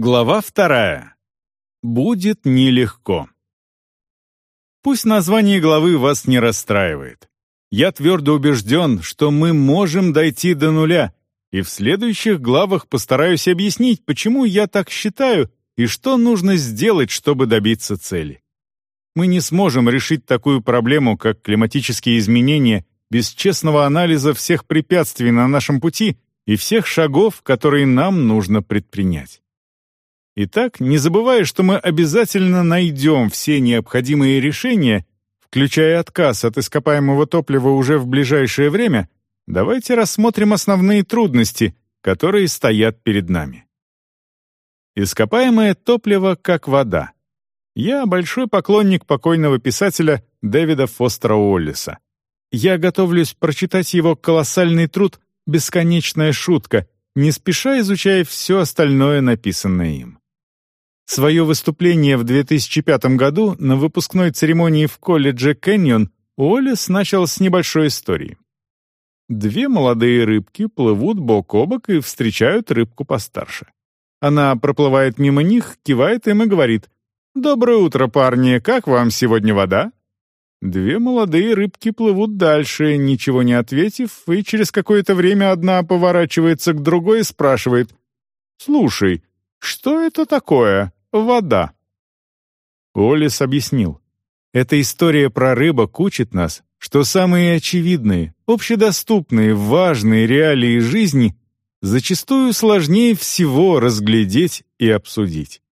Глава вторая. Будет нелегко. Пусть название главы вас не расстраивает. Я твердо убежден, что мы можем дойти до нуля, и в следующих главах постараюсь объяснить, почему я так считаю и что нужно сделать, чтобы добиться цели. Мы не сможем решить такую проблему, как климатические изменения, без честного анализа всех препятствий на нашем пути и всех шагов, которые нам нужно предпринять. Итак, не забывая, что мы обязательно найдем все необходимые решения, включая отказ от ископаемого топлива уже в ближайшее время, давайте рассмотрим основные трудности, которые стоят перед нами. Ископаемое топливо как вода. Я большой поклонник покойного писателя Дэвида Фостера Уоллиса. Я готовлюсь прочитать его колоссальный труд «Бесконечная шутка», не спеша изучая все остальное, написанное им. Свое выступление в 2005 году на выпускной церемонии в колледже Кэньон Уоллес начал с небольшой истории. Две молодые рыбки плывут бок о бок и встречают рыбку постарше. Она проплывает мимо них, кивает им и говорит «Доброе утро, парни, как вам сегодня вода?» Две молодые рыбки плывут дальше, ничего не ответив, и через какое-то время одна поворачивается к другой и спрашивает «Слушай, что это такое?» Вода. Олис объяснил. Эта история про рыбок учит нас, что самые очевидные, общедоступные, важные реалии жизни зачастую сложнее всего разглядеть и обсудить.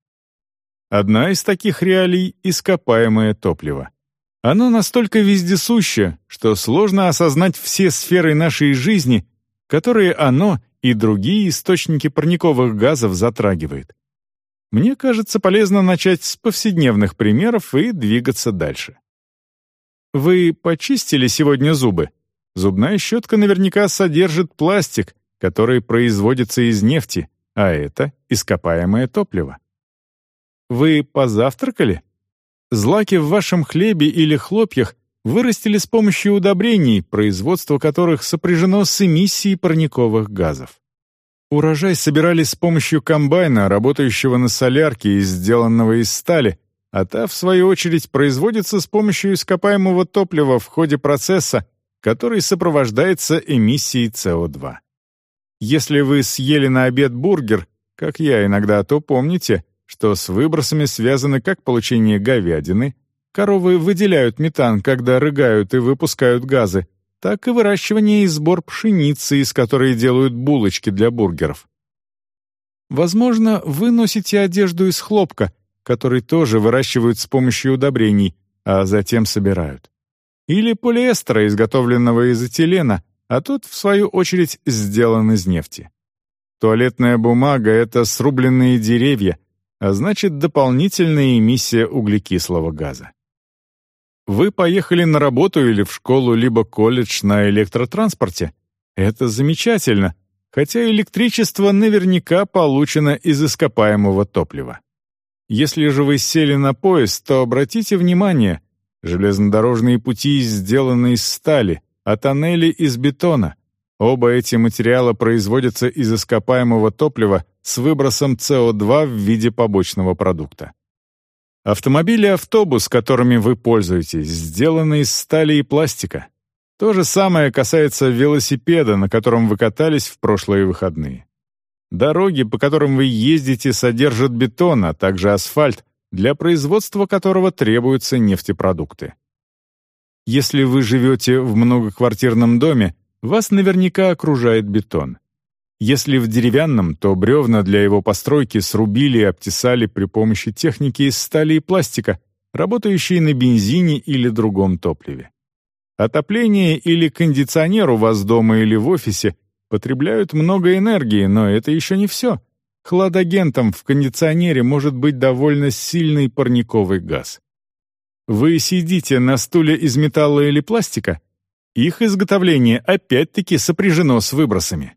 Одна из таких реалий — ископаемое топливо. Оно настолько вездесуще, что сложно осознать все сферы нашей жизни, которые оно и другие источники парниковых газов затрагивает. Мне кажется, полезно начать с повседневных примеров и двигаться дальше. Вы почистили сегодня зубы? Зубная щетка наверняка содержит пластик, который производится из нефти, а это ископаемое топливо. Вы позавтракали? Злаки в вашем хлебе или хлопьях вырастили с помощью удобрений, производство которых сопряжено с эмиссией парниковых газов. Урожай собирали с помощью комбайна, работающего на солярке и сделанного из стали, а та, в свою очередь, производится с помощью ископаемого топлива в ходе процесса, который сопровождается эмиссией СО2. Если вы съели на обед бургер, как я иногда, то помните, что с выбросами связаны как получение говядины, коровы выделяют метан, когда рыгают и выпускают газы, так и выращивание и сбор пшеницы, из которой делают булочки для бургеров. Возможно, вы носите одежду из хлопка, который тоже выращивают с помощью удобрений, а затем собирают. Или полиэстера, изготовленного из этилена, а тот, в свою очередь, сделан из нефти. Туалетная бумага — это срубленные деревья, а значит, дополнительная эмиссия углекислого газа. Вы поехали на работу или в школу, либо колледж на электротранспорте. Это замечательно, хотя электричество наверняка получено из ископаемого топлива. Если же вы сели на поезд, то обратите внимание, железнодорожные пути сделаны из стали, а тоннели из бетона. Оба эти материала производятся из ископаемого топлива с выбросом СО2 в виде побочного продукта. Автомобили и автобус, которыми вы пользуетесь, сделаны из стали и пластика. То же самое касается велосипеда, на котором вы катались в прошлые выходные. Дороги, по которым вы ездите, содержат бетон, а также асфальт, для производства которого требуются нефтепродукты. Если вы живете в многоквартирном доме, вас наверняка окружает бетон. Если в деревянном, то бревна для его постройки срубили и обтесали при помощи техники из стали и пластика, работающей на бензине или другом топливе. Отопление или кондиционер у вас дома или в офисе потребляют много энергии, но это еще не все. Хладагентом в кондиционере может быть довольно сильный парниковый газ. Вы сидите на стуле из металла или пластика? Их изготовление опять-таки сопряжено с выбросами.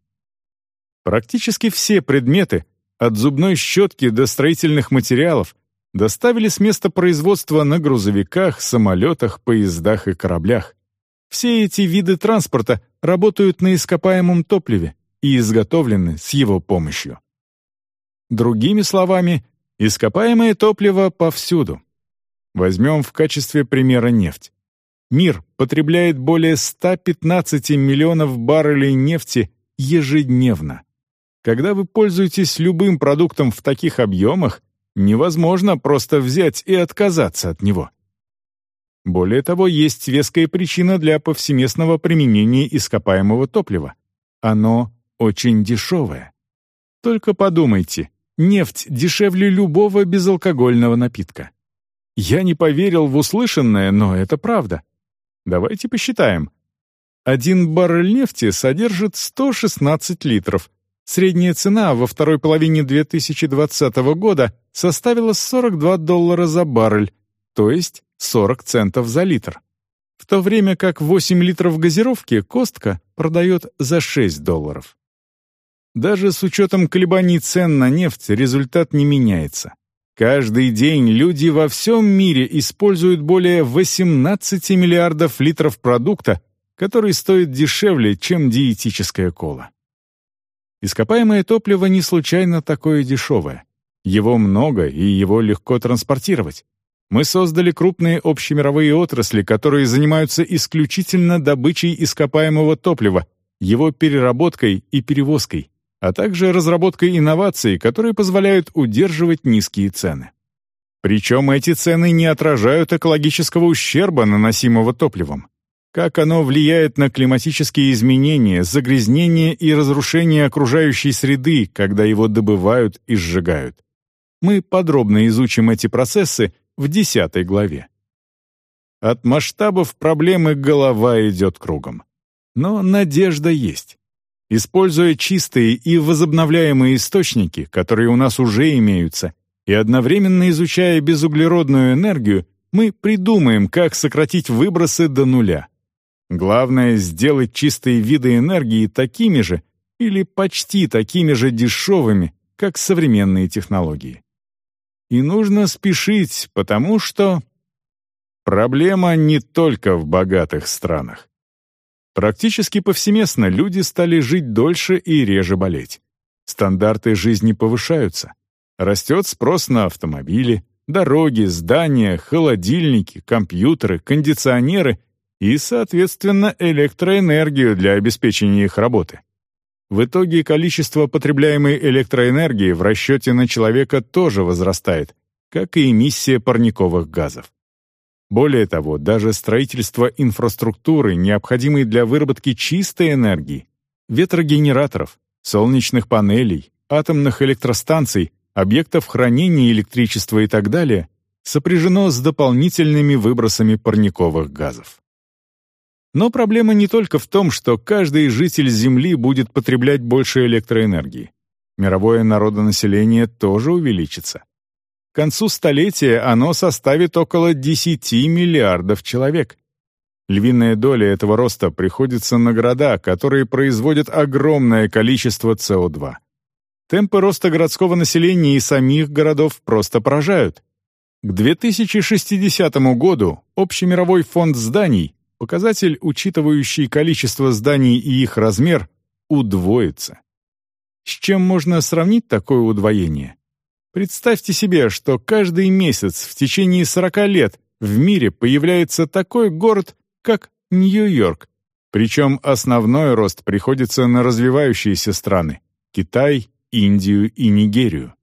Практически все предметы, от зубной щетки до строительных материалов, доставили с места производства на грузовиках, самолетах, поездах и кораблях. Все эти виды транспорта работают на ископаемом топливе и изготовлены с его помощью. Другими словами, ископаемое топливо повсюду. Возьмем в качестве примера нефть. Мир потребляет более 115 миллионов баррелей нефти ежедневно. Когда вы пользуетесь любым продуктом в таких объемах, невозможно просто взять и отказаться от него. Более того, есть веская причина для повсеместного применения ископаемого топлива. Оно очень дешевое. Только подумайте, нефть дешевле любого безалкогольного напитка. Я не поверил в услышанное, но это правда. Давайте посчитаем. Один баррель нефти содержит 116 литров. Средняя цена во второй половине 2020 года составила 42 доллара за баррель, то есть 40 центов за литр. В то время как 8 литров газировки Костка продает за 6 долларов. Даже с учетом колебаний цен на нефть результат не меняется. Каждый день люди во всем мире используют более 18 миллиардов литров продукта, который стоит дешевле, чем диетическая кола. Ископаемое топливо не случайно такое дешевое. Его много, и его легко транспортировать. Мы создали крупные общемировые отрасли, которые занимаются исключительно добычей ископаемого топлива, его переработкой и перевозкой, а также разработкой инноваций, которые позволяют удерживать низкие цены. Причем эти цены не отражают экологического ущерба, наносимого топливом. Как оно влияет на климатические изменения, загрязнение и разрушение окружающей среды, когда его добывают и сжигают. Мы подробно изучим эти процессы в десятой главе. От масштабов проблемы голова идет кругом. Но надежда есть. Используя чистые и возобновляемые источники, которые у нас уже имеются, и одновременно изучая безуглеродную энергию, мы придумаем, как сократить выбросы до нуля. Главное — сделать чистые виды энергии такими же или почти такими же дешевыми, как современные технологии. И нужно спешить, потому что... Проблема не только в богатых странах. Практически повсеместно люди стали жить дольше и реже болеть. Стандарты жизни повышаются. Растет спрос на автомобили, дороги, здания, холодильники, компьютеры, кондиционеры и, соответственно, электроэнергию для обеспечения их работы. В итоге количество потребляемой электроэнергии в расчете на человека тоже возрастает, как и эмиссия парниковых газов. Более того, даже строительство инфраструктуры, необходимой для выработки чистой энергии, ветрогенераторов, солнечных панелей, атомных электростанций, объектов хранения электричества и так далее, сопряжено с дополнительными выбросами парниковых газов. Но проблема не только в том, что каждый житель Земли будет потреблять больше электроэнергии. Мировое народонаселение тоже увеличится. К концу столетия оно составит около 10 миллиардов человек. Львиная доля этого роста приходится на города, которые производят огромное количество СО2. Темпы роста городского населения и самих городов просто поражают. К 2060 году общемировой фонд зданий показатель, учитывающий количество зданий и их размер, удвоится. С чем можно сравнить такое удвоение? Представьте себе, что каждый месяц в течение 40 лет в мире появляется такой город, как Нью-Йорк, причем основной рост приходится на развивающиеся страны — Китай, Индию и Нигерию.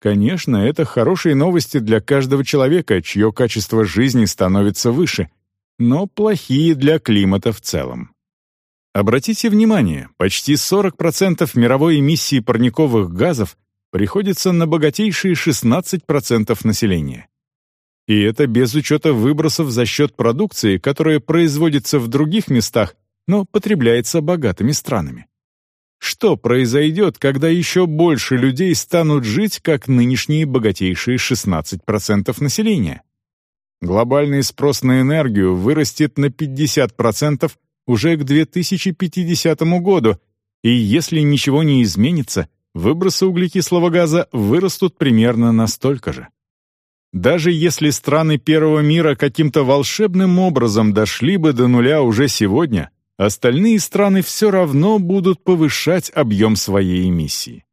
Конечно, это хорошие новости для каждого человека, чье качество жизни становится выше — но плохие для климата в целом. Обратите внимание, почти 40% мировой эмиссии парниковых газов приходится на богатейшие 16% населения. И это без учета выбросов за счет продукции, которая производится в других местах, но потребляется богатыми странами. Что произойдет, когда еще больше людей станут жить, как нынешние богатейшие 16% населения? Глобальный спрос на энергию вырастет на 50% уже к 2050 году, и если ничего не изменится, выбросы углекислого газа вырастут примерно настолько же. Даже если страны Первого мира каким-то волшебным образом дошли бы до нуля уже сегодня, остальные страны все равно будут повышать объем своей эмиссии.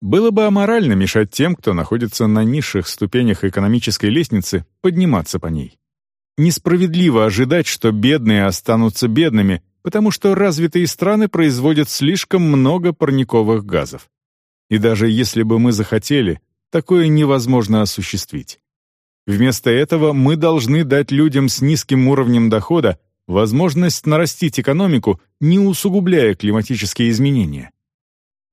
Было бы аморально мешать тем, кто находится на низших ступенях экономической лестницы, подниматься по ней. Несправедливо ожидать, что бедные останутся бедными, потому что развитые страны производят слишком много парниковых газов. И даже если бы мы захотели, такое невозможно осуществить. Вместо этого мы должны дать людям с низким уровнем дохода возможность нарастить экономику, не усугубляя климатические изменения.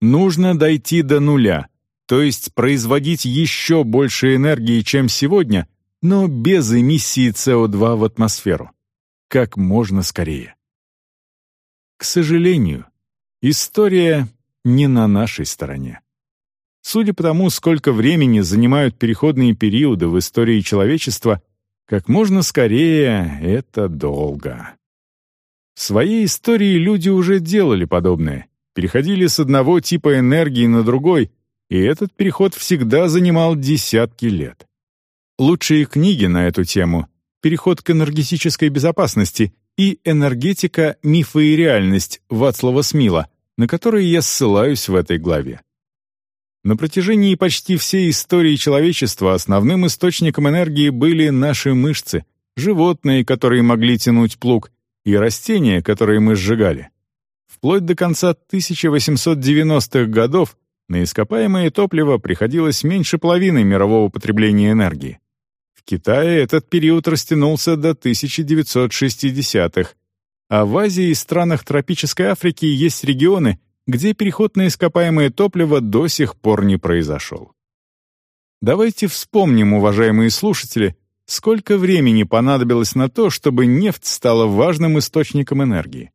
Нужно дойти до нуля, то есть производить еще больше энергии, чем сегодня, но без эмиссии СО2 в атмосферу. Как можно скорее. К сожалению, история не на нашей стороне. Судя по тому, сколько времени занимают переходные периоды в истории человечества, как можно скорее это долго. В своей истории люди уже делали подобное, переходили с одного типа энергии на другой, и этот переход всегда занимал десятки лет. Лучшие книги на эту тему «Переход к энергетической безопасности» и «Энергетика, мифы и реальность» Вацлава Смила, на которые я ссылаюсь в этой главе. На протяжении почти всей истории человечества основным источником энергии были наши мышцы, животные, которые могли тянуть плуг, и растения, которые мы сжигали. Вплоть до конца 1890-х годов на ископаемое топливо приходилось меньше половины мирового потребления энергии. В Китае этот период растянулся до 1960-х, а в Азии и странах тропической Африки есть регионы, где переход на ископаемое топливо до сих пор не произошел. Давайте вспомним, уважаемые слушатели, сколько времени понадобилось на то, чтобы нефть стала важным источником энергии.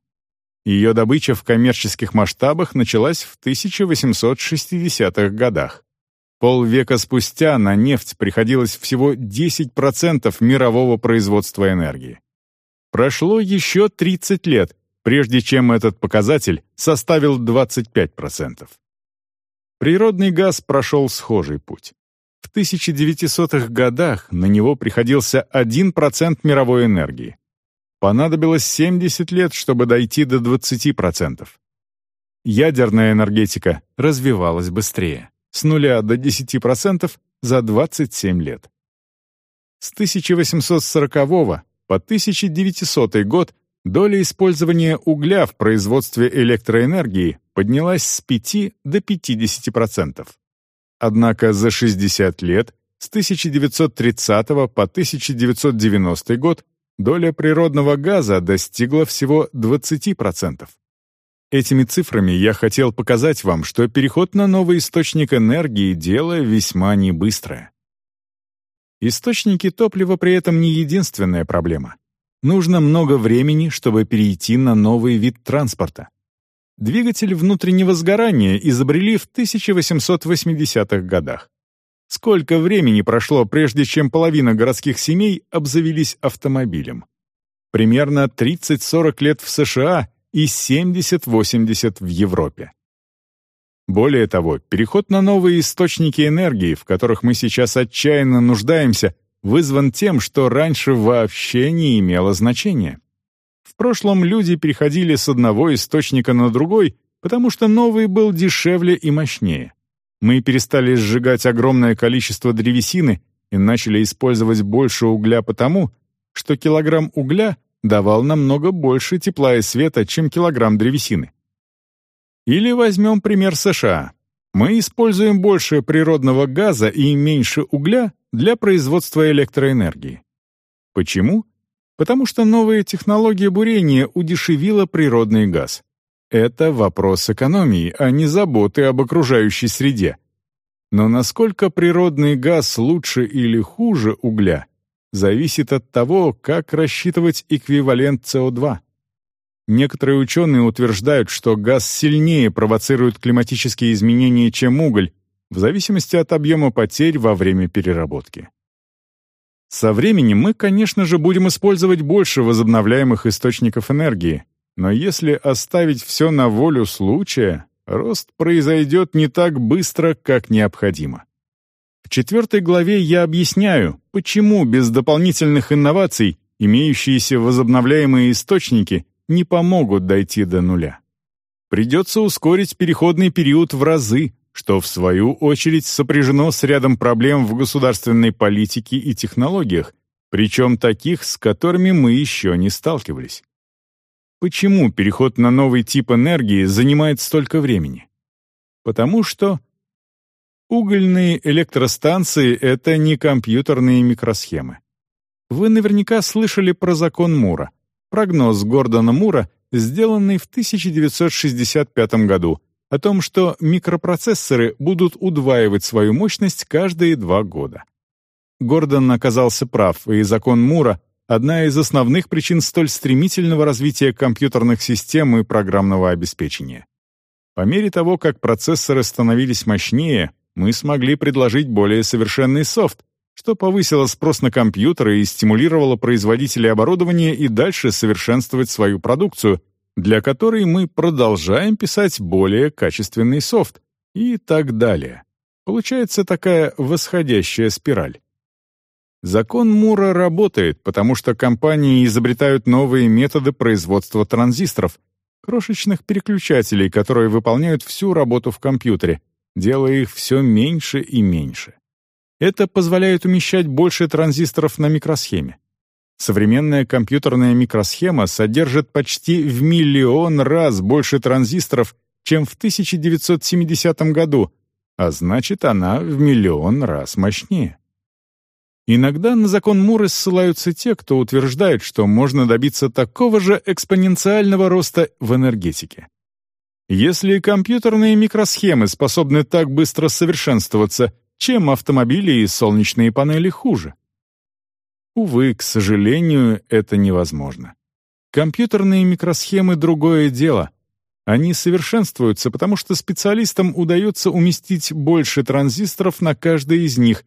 Ее добыча в коммерческих масштабах началась в 1860-х годах. Полвека спустя на нефть приходилось всего 10% мирового производства энергии. Прошло еще 30 лет, прежде чем этот показатель составил 25%. Природный газ прошел схожий путь. В 1900-х годах на него приходился 1% мировой энергии. Понадобилось 70 лет, чтобы дойти до 20%. Ядерная энергетика развивалась быстрее, с нуля до 10% за 27 лет. С 1840 по 1900 год доля использования угля в производстве электроэнергии поднялась с 5 до 50%. Однако за 60 лет, с 1930 по 1990 год, доля природного газа достигла всего 20%. Этими цифрами я хотел показать вам, что переход на новый источник энергии – дело весьма небыстрое. Источники топлива при этом не единственная проблема. Нужно много времени, чтобы перейти на новый вид транспорта. Двигатель внутреннего сгорания изобрели в 1880-х годах. Сколько времени прошло, прежде чем половина городских семей обзавелись автомобилем? Примерно 30-40 лет в США и 70-80 в Европе. Более того, переход на новые источники энергии, в которых мы сейчас отчаянно нуждаемся, вызван тем, что раньше вообще не имело значения. В прошлом люди переходили с одного источника на другой, потому что новый был дешевле и мощнее. Мы перестали сжигать огромное количество древесины и начали использовать больше угля потому, что килограмм угля давал намного больше тепла и света, чем килограмм древесины. Или возьмем пример США. Мы используем больше природного газа и меньше угля для производства электроэнергии. Почему? Потому что новая технология бурения удешевила природный газ. Это вопрос экономии, а не заботы об окружающей среде. Но насколько природный газ лучше или хуже угля, зависит от того, как рассчитывать эквивалент СО2. Некоторые ученые утверждают, что газ сильнее провоцирует климатические изменения, чем уголь, в зависимости от объема потерь во время переработки. Со временем мы, конечно же, будем использовать больше возобновляемых источников энергии, но если оставить все на волю случая, рост произойдет не так быстро, как необходимо. В четвертой главе я объясняю, почему без дополнительных инноваций имеющиеся возобновляемые источники не помогут дойти до нуля. Придется ускорить переходный период в разы, что в свою очередь сопряжено с рядом проблем в государственной политике и технологиях, причем таких, с которыми мы еще не сталкивались. Почему переход на новый тип энергии занимает столько времени? Потому что угольные электростанции — это не компьютерные микросхемы. Вы наверняка слышали про закон Мура, прогноз Гордона Мура, сделанный в 1965 году, о том, что микропроцессоры будут удваивать свою мощность каждые два года. Гордон оказался прав, и закон Мура — одна из основных причин столь стремительного развития компьютерных систем и программного обеспечения. По мере того, как процессоры становились мощнее, мы смогли предложить более совершенный софт, что повысило спрос на компьютеры и стимулировало производителей оборудования и дальше совершенствовать свою продукцию, для которой мы продолжаем писать более качественный софт и так далее. Получается такая восходящая спираль. Закон Мура работает, потому что компании изобретают новые методы производства транзисторов, крошечных переключателей, которые выполняют всю работу в компьютере, делая их все меньше и меньше. Это позволяет умещать больше транзисторов на микросхеме. Современная компьютерная микросхема содержит почти в миллион раз больше транзисторов, чем в 1970 году, а значит, она в миллион раз мощнее. Иногда на закон Мура ссылаются те, кто утверждает, что можно добиться такого же экспоненциального роста в энергетике. Если компьютерные микросхемы способны так быстро совершенствоваться, чем автомобили и солнечные панели хуже? Увы, к сожалению, это невозможно. Компьютерные микросхемы — другое дело. Они совершенствуются, потому что специалистам удается уместить больше транзисторов на каждый из них,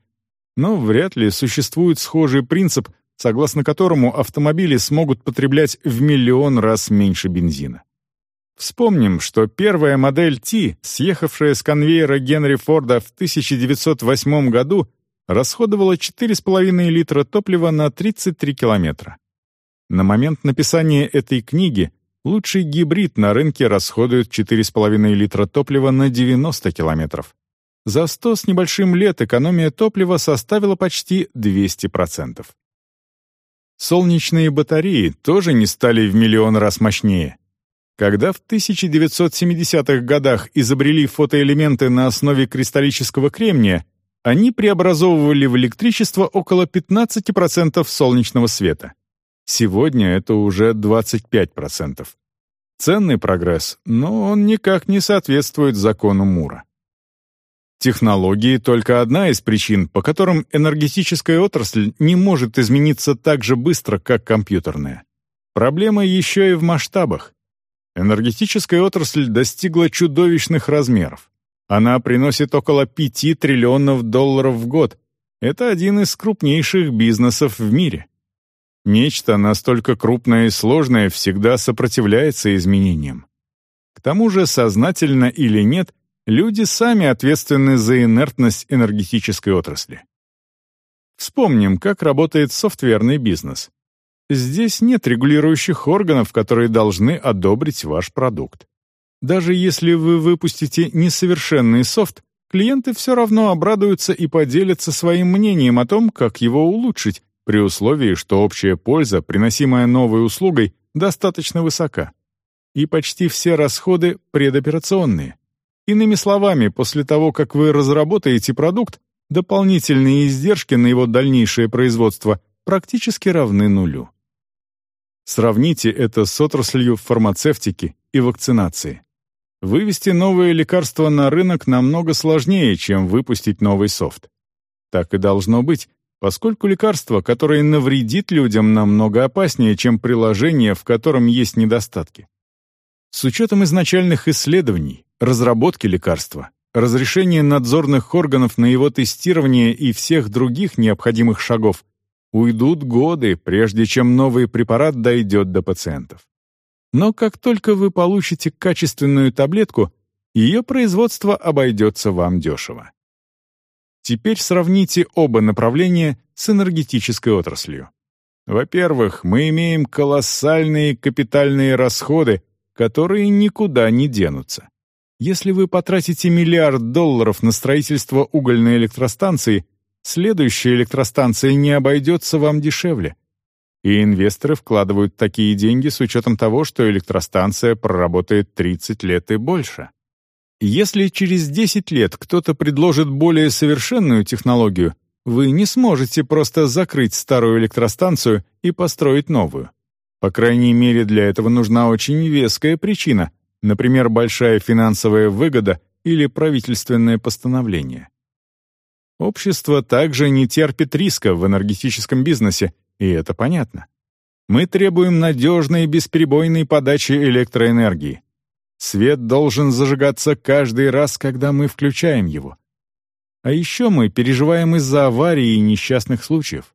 но вряд ли существует схожий принцип, согласно которому автомобили смогут потреблять в миллион раз меньше бензина. Вспомним, что первая модель T, съехавшая с конвейера Генри Форда в 1908 году, расходовала 4,5 литра топлива на 33 километра. На момент написания этой книги лучший гибрид на рынке расходует 4,5 литра топлива на 90 километров. За 100 с небольшим лет экономия топлива составила почти 200%. Солнечные батареи тоже не стали в миллион раз мощнее. Когда в 1970-х годах изобрели фотоэлементы на основе кристаллического кремния, они преобразовывали в электричество около 15% солнечного света. Сегодня это уже 25%. Ценный прогресс, но он никак не соответствует закону Мура. Технологии — только одна из причин, по которым энергетическая отрасль не может измениться так же быстро, как компьютерная. Проблема еще и в масштабах. Энергетическая отрасль достигла чудовищных размеров. Она приносит около 5 триллионов долларов в год. Это один из крупнейших бизнесов в мире. Нечто настолько крупное и сложное всегда сопротивляется изменениям. К тому же, сознательно или нет, люди сами ответственны за инертность энергетической отрасли. Вспомним, как работает софтверный бизнес. Здесь нет регулирующих органов, которые должны одобрить ваш продукт. Даже если вы выпустите несовершенный софт, клиенты все равно обрадуются и поделятся своим мнением о том, как его улучшить, при условии, что общая польза, приносимая новой услугой, достаточно высока. И почти все расходы предоперационные. Иными словами, после того, как вы разработаете продукт, дополнительные издержки на его дальнейшее производство практически равны нулю. Сравните это с отраслью фармацевтики и вакцинации. Вывести новое лекарство на рынок намного сложнее, чем выпустить новый софт. Так и должно быть, поскольку лекарство, которое навредит людям, намного опаснее, чем приложение, в котором есть недостатки. С учетом изначальных исследований, разработки лекарства, разрешения надзорных органов на его тестирование и всех других необходимых шагов, уйдут годы, прежде чем новый препарат дойдет до пациентов. Но как только вы получите качественную таблетку, ее производство обойдется вам дешево. Теперь сравните оба направления с энергетической отраслью. Во-первых, мы имеем колоссальные капитальные расходы, которые никуда не денутся. Если вы потратите миллиард долларов на строительство угольной электростанции, следующая электростанция не обойдется вам дешевле. И инвесторы вкладывают такие деньги с учетом того, что электростанция проработает 30 лет и больше. Если через 10 лет кто-то предложит более совершенную технологию, вы не сможете просто закрыть старую электростанцию и построить новую. По крайней мере, для этого нужна очень веская причина, например, большая финансовая выгода или правительственное постановление. Общество также не терпит риска в энергетическом бизнесе, и это понятно. Мы требуем надежной и бесперебойной подачи электроэнергии. Свет должен зажигаться каждый раз, когда мы включаем его. А еще мы переживаем из-за аварий и несчастных случаев.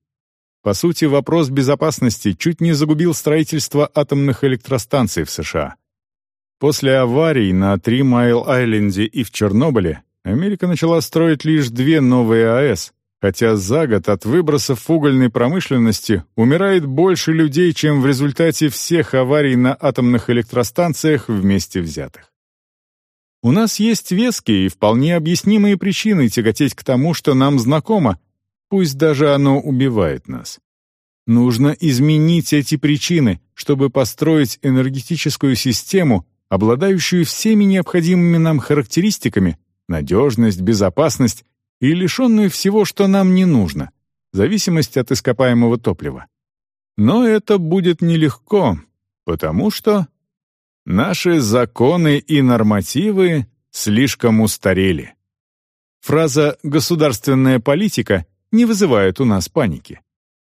По сути, вопрос безопасности чуть не загубил строительство атомных электростанций в США. После аварий на Три Майл-Айленде и в Чернобыле Америка начала строить лишь две новые АЭС, хотя за год от выбросов угольной промышленности умирает больше людей, чем в результате всех аварий на атомных электростанциях вместе взятых. У нас есть веские и вполне объяснимые причины тяготеть к тому, что нам знакомо, пусть даже оно убивает нас. Нужно изменить эти причины, чтобы построить энергетическую систему, обладающую всеми необходимыми нам характеристиками, надежность, безопасность и лишенную всего, что нам не нужно, зависимость от ископаемого топлива. Но это будет нелегко, потому что наши законы и нормативы слишком устарели. Фраза «государственная политика» не вызывает у нас паники.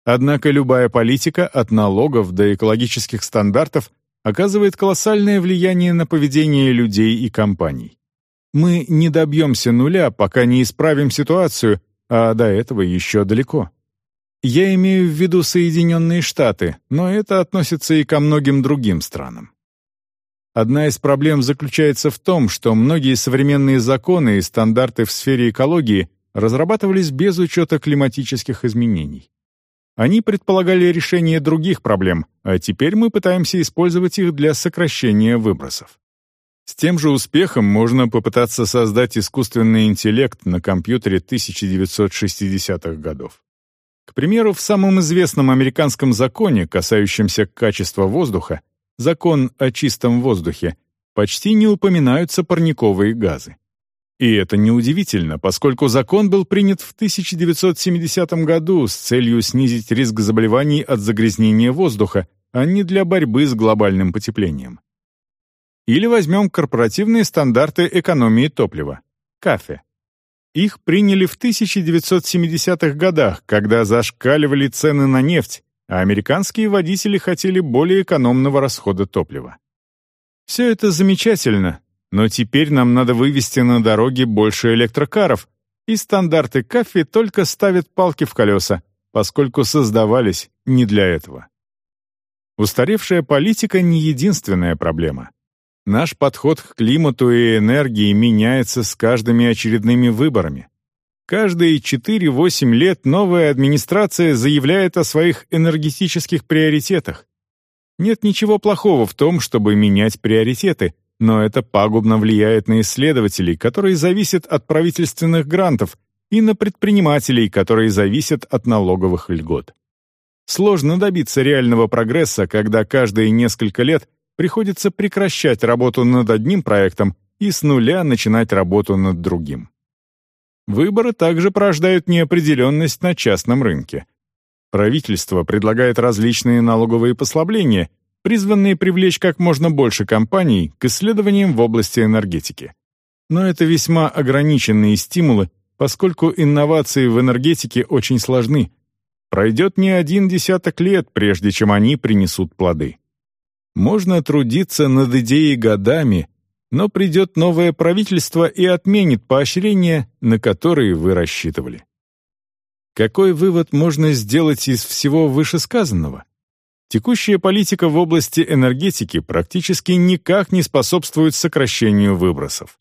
Однако любая политика от налогов до экологических стандартов оказывает колоссальное влияние на поведение людей и компаний. Мы не добьемся нуля, пока не исправим ситуацию, а до этого еще далеко. Я имею в виду Соединенные Штаты, но это относится и ко многим другим странам. Одна из проблем заключается в том, что многие современные законы и стандарты в сфере экологии разрабатывались без учета климатических изменений. Они предполагали решение других проблем, а теперь мы пытаемся использовать их для сокращения выбросов. С тем же успехом можно попытаться создать искусственный интеллект на компьютере 1960-х годов. К примеру, в самом известном американском законе, касающемся качества воздуха, закон о чистом воздухе, почти не упоминаются парниковые газы. И это неудивительно, поскольку закон был принят в 1970 году с целью снизить риск заболеваний от загрязнения воздуха, а не для борьбы с глобальным потеплением. Или возьмем корпоративные стандарты экономии топлива – КАФЕ. Их приняли в 1970-х годах, когда зашкаливали цены на нефть, а американские водители хотели более экономного расхода топлива. Все это замечательно, но теперь нам надо вывести на дороги больше электрокаров, и стандарты КАФЕ только ставят палки в колеса, поскольку создавались не для этого. Устаревшая политика не единственная проблема. Наш подход к климату и энергии меняется с каждыми очередными выборами. Каждые 4-8 лет новая администрация заявляет о своих энергетических приоритетах. Нет ничего плохого в том, чтобы менять приоритеты, но это пагубно влияет на исследователей, которые зависят от правительственных грантов, и на предпринимателей, которые зависят от налоговых льгот. Сложно добиться реального прогресса, когда каждые несколько лет приходится прекращать работу над одним проектом и с нуля начинать работу над другим. Выборы также порождают неопределенность на частном рынке. Правительство предлагает различные налоговые послабления, призванные привлечь как можно больше компаний к исследованиям в области энергетики. Но это весьма ограниченные стимулы, поскольку инновации в энергетике очень сложны. Пройдет не один десяток лет, прежде чем они принесут плоды. Можно трудиться над идеей годами, но придет новое правительство и отменит поощрения, на которые вы рассчитывали. Какой вывод можно сделать из всего вышесказанного? Текущая политика в области энергетики практически никак не способствует сокращению выбросов.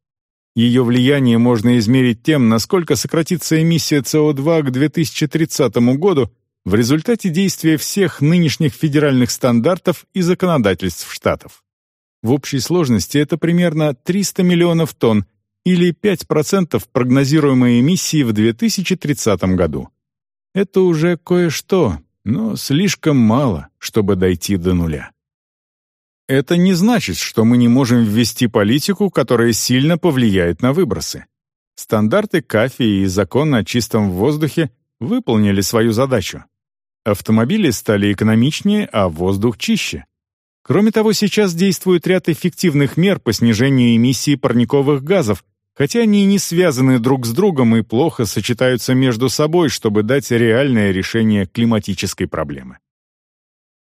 Ее влияние можно измерить тем, насколько сократится эмиссия СО2 к 2030 году в результате действия всех нынешних федеральных стандартов и законодательств штатов. В общей сложности это примерно 300 миллионов тонн или 5% прогнозируемой эмиссии в 2030 году. Это уже кое-что, но слишком мало, чтобы дойти до нуля. Это не значит, что мы не можем ввести политику, которая сильно повлияет на выбросы. Стандарты КАФИ и закон о чистом воздухе выполнили свою задачу. Автомобили стали экономичнее, а воздух чище. Кроме того, сейчас действует ряд эффективных мер по снижению эмиссии парниковых газов, хотя они не связаны друг с другом и плохо сочетаются между собой, чтобы дать реальное решение климатической проблемы.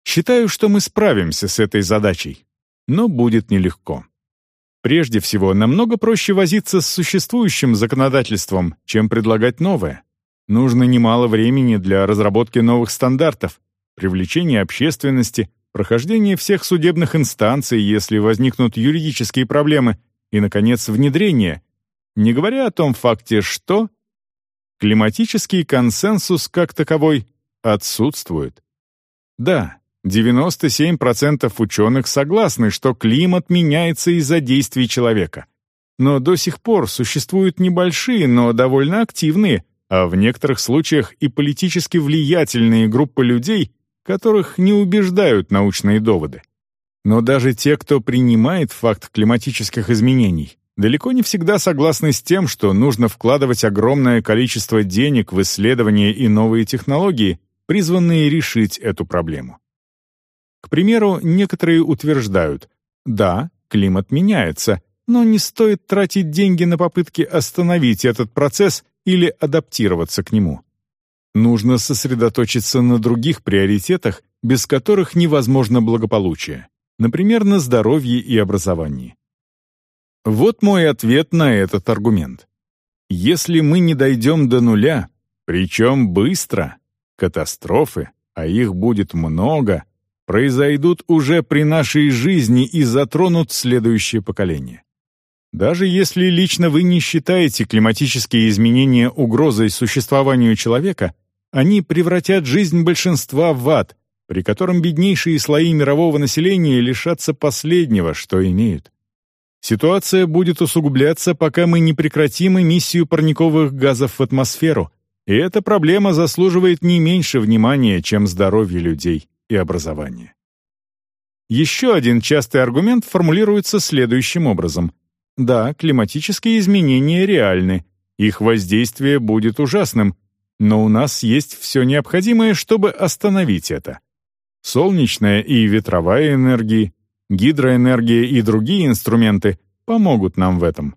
Считаю, что мы справимся с этой задачей, но будет нелегко. Прежде всего, намного проще возиться с существующим законодательством, чем предлагать новое. Нужно немало времени для разработки новых стандартов, привлечения общественности, прохождения всех судебных инстанций, если возникнут юридические проблемы, и, наконец, внедрения, не говоря о том факте, что климатический консенсус как таковой отсутствует. Да, 97% ученых согласны, что климат меняется из-за действий человека. Но до сих пор существуют небольшие, но довольно активные, а в некоторых случаях и политически влиятельные группы людей, которых не убеждают научные доводы. Но даже те, кто принимает факт климатических изменений, далеко не всегда согласны с тем, что нужно вкладывать огромное количество денег в исследования и новые технологии, призванные решить эту проблему. К примеру, некоторые утверждают, да, климат меняется, но не стоит тратить деньги на попытки остановить этот процесс или адаптироваться к нему. Нужно сосредоточиться на других приоритетах, без которых невозможно благополучие, например, на здоровье и образовании. Вот мой ответ на этот аргумент. Если мы не дойдем до нуля, причем быстро, катастрофы, а их будет много, произойдут уже при нашей жизни и затронут следующее поколение. Даже если лично вы не считаете климатические изменения угрозой существованию человека, они превратят жизнь большинства в ад, при котором беднейшие слои мирового населения лишатся последнего, что имеют. Ситуация будет усугубляться, пока мы не прекратим эмиссию парниковых газов в атмосферу, и эта проблема заслуживает не меньше внимания, чем здоровье людей и образования. Еще один частый аргумент формулируется следующим образом. Да, климатические изменения реальны, их воздействие будет ужасным, но у нас есть все необходимое, чтобы остановить это. Солнечная и ветровая энергии, гидроэнергия и другие инструменты помогут нам в этом.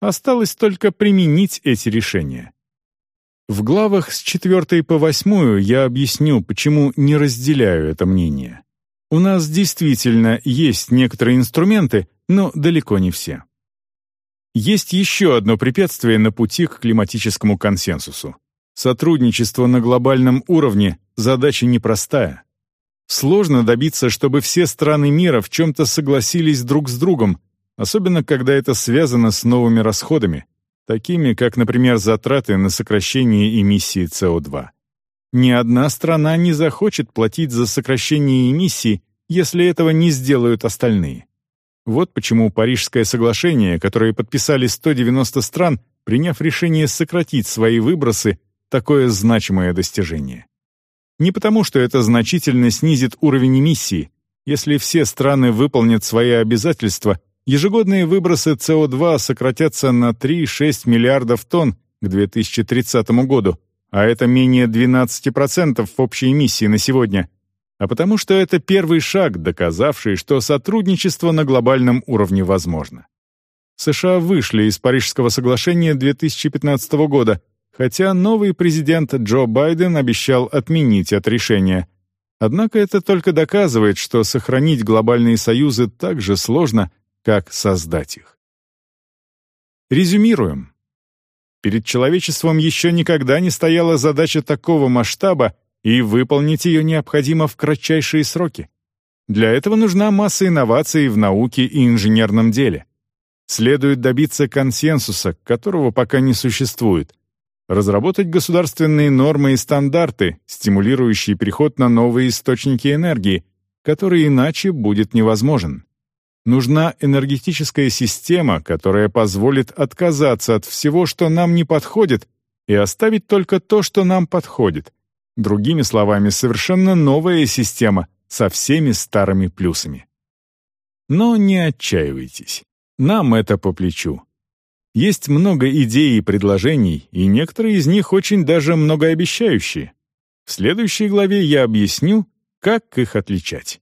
Осталось только применить эти решения. В главах с 4 по 8 я объясню, почему не разделяю это мнение. У нас действительно есть некоторые инструменты, но далеко не все. Есть еще одно препятствие на пути к климатическому консенсусу. Сотрудничество на глобальном уровне – задача непростая. Сложно добиться, чтобы все страны мира в чем-то согласились друг с другом, особенно когда это связано с новыми расходами, такими как, например, затраты на сокращение эмиссии СО2. Ни одна страна не захочет платить за сокращение эмиссий, если этого не сделают остальные. Вот почему Парижское соглашение, которое подписали 190 стран, приняв решение сократить свои выбросы, такое значимое достижение. Не потому, что это значительно снизит уровень эмиссии. Если все страны выполнят свои обязательства, ежегодные выбросы СО2 сократятся на 3-6 миллиардов тонн к 2030 году, а это менее 12% общей эмиссии на сегодня, а потому что это первый шаг, доказавший, что сотрудничество на глобальном уровне возможно. США вышли из Парижского соглашения 2015 года, хотя новый президент Джо Байден обещал отменить это решение. Однако это только доказывает, что сохранить глобальные союзы так же сложно, как создать их. Резюмируем. Перед человечеством еще никогда не стояла задача такого масштаба, и выполнить ее необходимо в кратчайшие сроки. Для этого нужна масса инноваций в науке и инженерном деле. Следует добиться консенсуса, которого пока не существует, разработать государственные нормы и стандарты, стимулирующие переход на новые источники энергии, который иначе будет невозможен. Нужна энергетическая система, которая позволит отказаться от всего, что нам не подходит, и оставить только то, что нам подходит. Другими словами, совершенно новая система со всеми старыми плюсами. Но не отчаивайтесь. Нам это по плечу. Есть много идей и предложений, и некоторые из них очень даже многообещающие. В следующей главе я объясню, как их отличать.